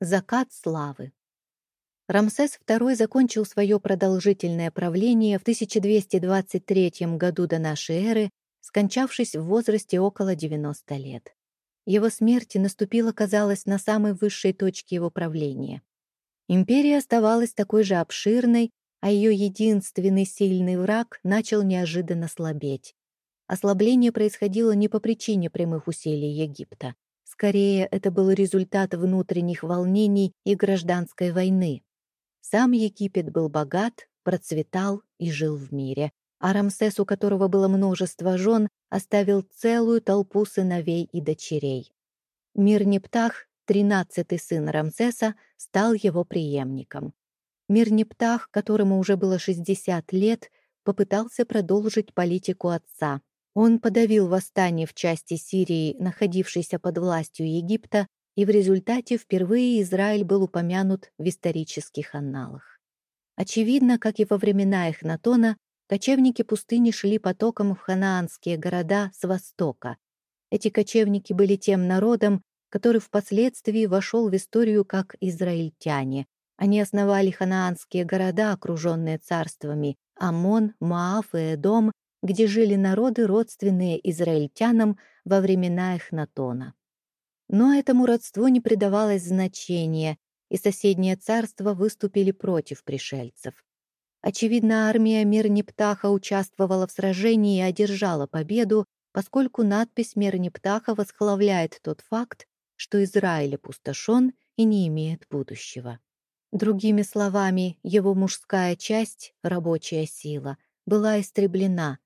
Закат славы. Рамсес II закончил свое продолжительное правление в 1223 году до нашей эры, скончавшись в возрасте около 90 лет. Его смерть наступила, казалось, на самой высшей точке его правления. Империя оставалась такой же обширной, а ее единственный сильный враг начал неожиданно слабеть. Ослабление происходило не по причине прямых усилий Египта. Скорее, это был результат внутренних волнений и гражданской войны. Сам Египет был богат, процветал и жил в мире, а Рамсес, у которого было множество жен, оставил целую толпу сыновей и дочерей. Мир Нептах, тринадцатый сын Рамсеса, стал его преемником. Мир Нептах, которому уже было 60 лет, попытался продолжить политику отца, он подавил восстание в части Сирии, находившейся под властью Египта, и в результате впервые Израиль был упомянут в исторических анналах. Очевидно, как и во времена Эхнатона, кочевники пустыни шли потоком в ханаанские города с востока. Эти кочевники были тем народом, который впоследствии вошел в историю как израильтяне. Они основали ханаанские города, окруженные царствами Амон, Маав и Эдом, где жили народы, родственные израильтянам во времена Эхнатона. Но этому родству не придавалось значения, и соседние царства выступили против пришельцев. Очевидно, армия Мирнептаха участвовала в сражении и одержала победу, поскольку надпись Мирнептаха восхваляет тот факт, что Израиль опустошен и не имеет будущего. Другими словами, его мужская часть, рабочая сила, была истреблена,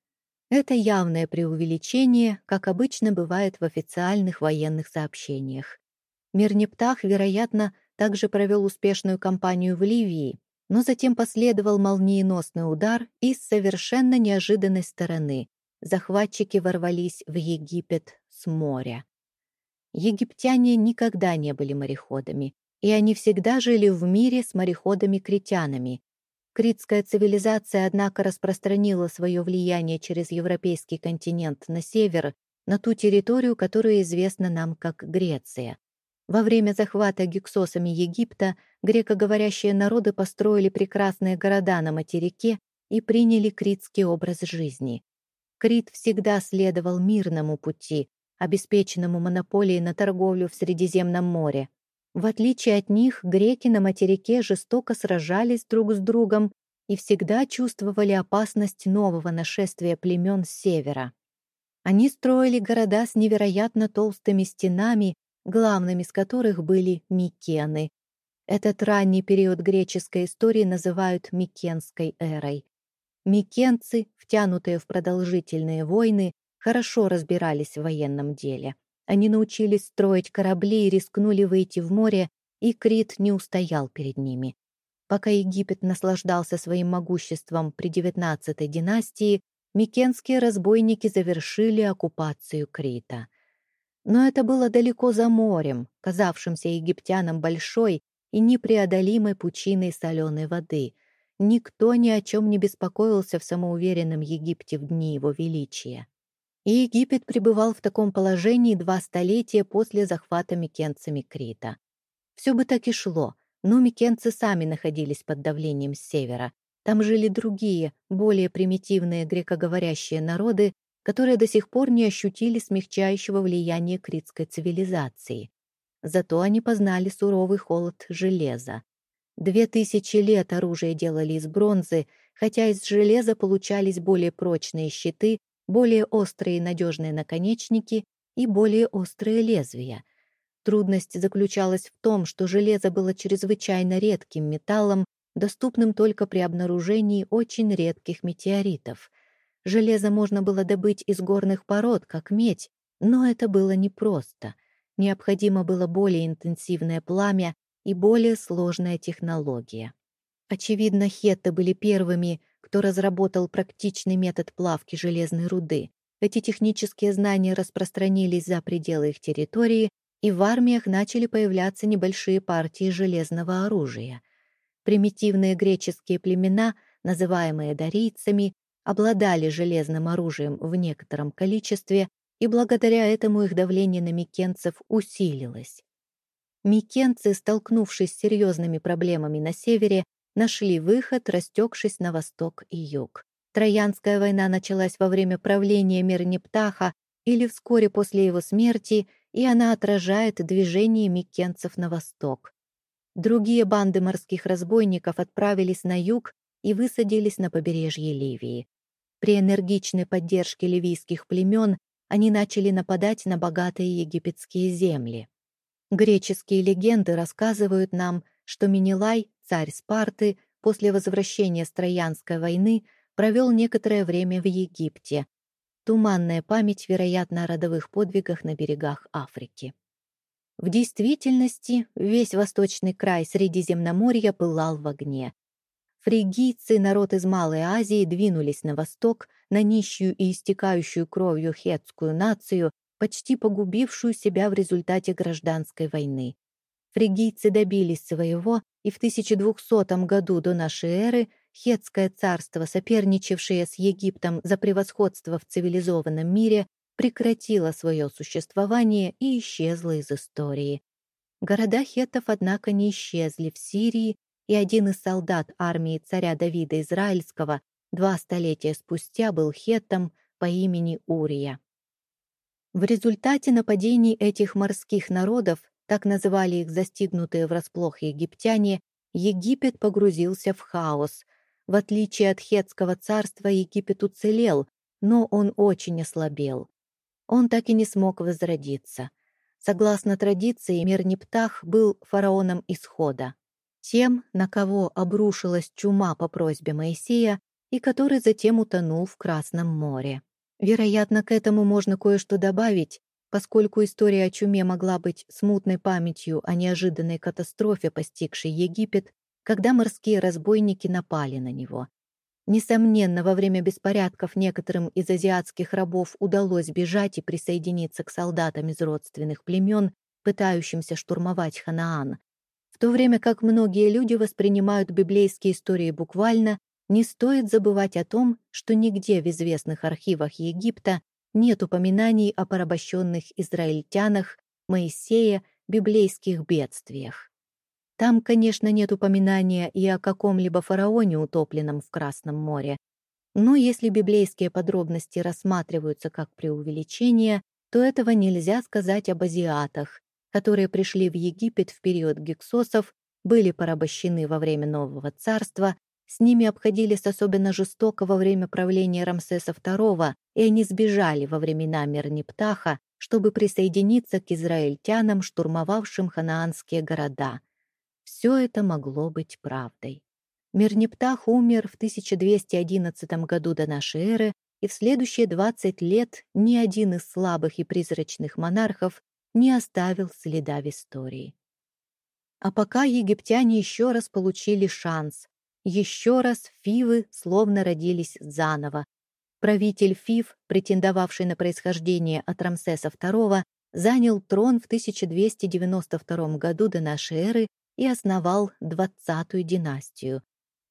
это явное преувеличение, как обычно бывает в официальных военных сообщениях. Мирнептах, вероятно, также провел успешную кампанию в Ливии, но затем последовал молниеносный удар и с совершенно неожиданной стороны. Захватчики ворвались в Египет с моря. Египтяне никогда не были мореходами, и они всегда жили в мире с мореходами-критянами, Критская цивилизация, однако, распространила свое влияние через европейский континент на север, на ту территорию, которая известна нам как Греция. Во время захвата гексосами Египта грекоговорящие народы построили прекрасные города на материке и приняли критский образ жизни. Крит всегда следовал мирному пути, обеспеченному монополией на торговлю в Средиземном море. В отличие от них, греки на материке жестоко сражались друг с другом и всегда чувствовали опасность нового нашествия племен с севера. Они строили города с невероятно толстыми стенами, главными из которых были Микены. Этот ранний период греческой истории называют Микенской эрой. Микенцы, втянутые в продолжительные войны, хорошо разбирались в военном деле. Они научились строить корабли и рискнули выйти в море, и Крит не устоял перед ними. Пока Египет наслаждался своим могуществом при XIX династии, микенские разбойники завершили оккупацию Крита. Но это было далеко за морем, казавшимся египтянам большой и непреодолимой пучиной соленой воды. Никто ни о чем не беспокоился в самоуверенном Египте в дни его величия. И Египет пребывал в таком положении два столетия после захвата микенцами Крита. Все бы так и шло, но микенцы сами находились под давлением с севера. Там жили другие, более примитивные грекоговорящие народы, которые до сих пор не ощутили смягчающего влияния критской цивилизации. Зато они познали суровый холод железа. Две тысячи лет оружие делали из бронзы, хотя из железа получались более прочные щиты более острые надежные наконечники и более острые лезвия. Трудность заключалась в том, что железо было чрезвычайно редким металлом, доступным только при обнаружении очень редких метеоритов. Железо можно было добыть из горных пород, как медь, но это было непросто. Необходимо было более интенсивное пламя и более сложная технология. Очевидно, хетты были первыми, кто разработал практичный метод плавки железной руды. Эти технические знания распространились за пределы их территории, и в армиях начали появляться небольшие партии железного оружия. Примитивные греческие племена, называемые дарийцами, обладали железным оружием в некотором количестве, и благодаря этому их давление на микенцев усилилось. Микенцы, столкнувшись с серьезными проблемами на севере, нашли выход, растекшись на восток и юг. Троянская война началась во время правления Мернептаха или вскоре после его смерти, и она отражает движение микенцев на восток. Другие банды морских разбойников отправились на юг и высадились на побережье Ливии. При энергичной поддержке ливийских племен они начали нападать на богатые египетские земли. Греческие легенды рассказывают нам, что Минилай, царь Спарты, после возвращения с Троянской войны провел некоторое время в Египте. Туманная память, вероятно, о родовых подвигах на берегах Африки. В действительности весь восточный край Средиземноморья пылал в огне. Фригийцы, народ из Малой Азии, двинулись на восток, на нищую и истекающую кровью хетскую нацию, почти погубившую себя в результате гражданской войны. Фригийцы добились своего, и в 1200 году до нашей эры Хетское царство, соперничавшее с Египтом за превосходство в цивилизованном мире, прекратило свое существование и исчезло из истории. Города хеттов, однако, не исчезли в Сирии, и один из солдат армии царя Давида Израильского два столетия спустя был хеттом по имени Урия. В результате нападений этих морских народов, так называли их застигнутые врасплох египтяне, Египет погрузился в хаос, в отличие от Хетского царства, Египет уцелел, но он очень ослабел. Он так и не смог возродиться. Согласно традиции, мир Нептах был фараоном Исхода, тем, на кого обрушилась чума по просьбе Моисея и который затем утонул в Красном море. Вероятно, к этому можно кое-что добавить, поскольку история о чуме могла быть смутной памятью о неожиданной катастрофе, постигшей Египет, когда морские разбойники напали на него. Несомненно, во время беспорядков некоторым из азиатских рабов удалось бежать и присоединиться к солдатам из родственных племен, пытающимся штурмовать Ханаан. В то время как многие люди воспринимают библейские истории буквально, не стоит забывать о том, что нигде в известных архивах Египта нет упоминаний о порабощенных израильтянах, Моисея, библейских бедствиях. Там, конечно, нет упоминания и о каком-либо фараоне, утопленном в Красном море. Но если библейские подробности рассматриваются как преувеличение, то этого нельзя сказать об азиатах, которые пришли в Египет в период гексосов, были порабощены во время Нового Царства, с ними обходились особенно жестоко во время правления Рамсеса II, и они сбежали во времена Мерниптаха, чтобы присоединиться к израильтянам, штурмовавшим ханаанские города – все это могло быть правдой. Мирнептах умер в 1211 году до нашей эры, и в следующие 20 лет ни один из слабых и призрачных монархов не оставил следа в истории. А пока египтяне еще раз получили шанс, еще раз Фивы словно родились заново. Правитель Фив, претендовавший на происхождение от Рамсеса II, занял трон в 1292 году до нашей эры и основал двадцатую династию.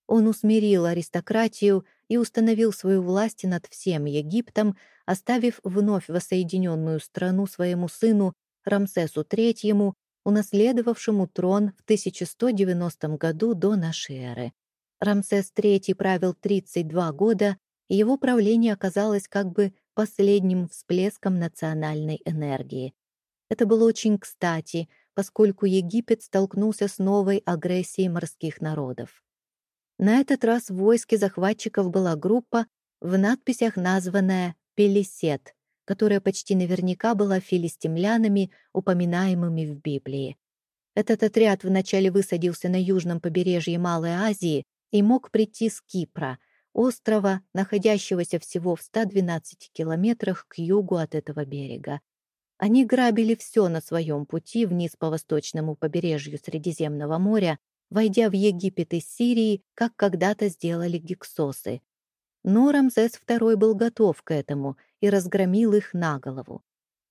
Он усмирил аристократию и установил свою власть над всем Египтом, оставив вновь воссоединенную страну своему сыну Рамсесу III, унаследовавшему трон в 1190 году до нашей эры. Рамсес III правил 32 года, его правление оказалось как бы последним всплеском национальной энергии. Это было очень кстати — поскольку Египет столкнулся с новой агрессией морских народов. На этот раз в войске захватчиков была группа, в надписях названная «Пелесет», которая почти наверняка была филистимлянами, упоминаемыми в Библии. Этот отряд вначале высадился на южном побережье Малой Азии и мог прийти с Кипра, острова, находящегося всего в 112 километрах к югу от этого берега. Они грабили все на своем пути вниз по восточному побережью Средиземного моря, войдя в Египет из Сирии, как когда-то сделали гиксосы. Но Рамзес II был готов к этому и разгромил их на голову.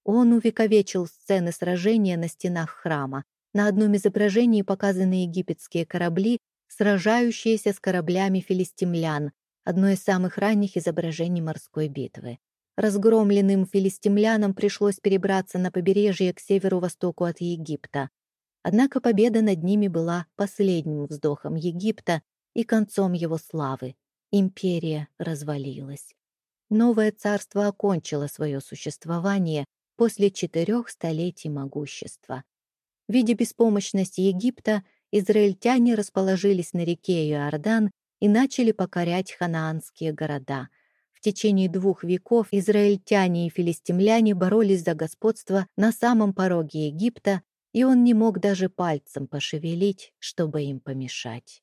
Он увековечил сцены сражения на стенах храма. На одном изображении показаны египетские корабли, сражающиеся с кораблями филистимлян, одно из самых ранних изображений морской битвы. Разгромленным филистимлянам пришлось перебраться на побережье к северу-востоку от Египта. Однако победа над ними была последним вздохом Египта и концом его славы. Империя развалилась. Новое царство окончило свое существование после четырех столетий могущества. Видя беспомощность Египта, израильтяне расположились на реке Иордан и начали покорять ханаанские города. В течение двух веков израильтяне и филистимляне боролись за господство на самом пороге Египта, и он не мог даже пальцем пошевелить, чтобы им помешать.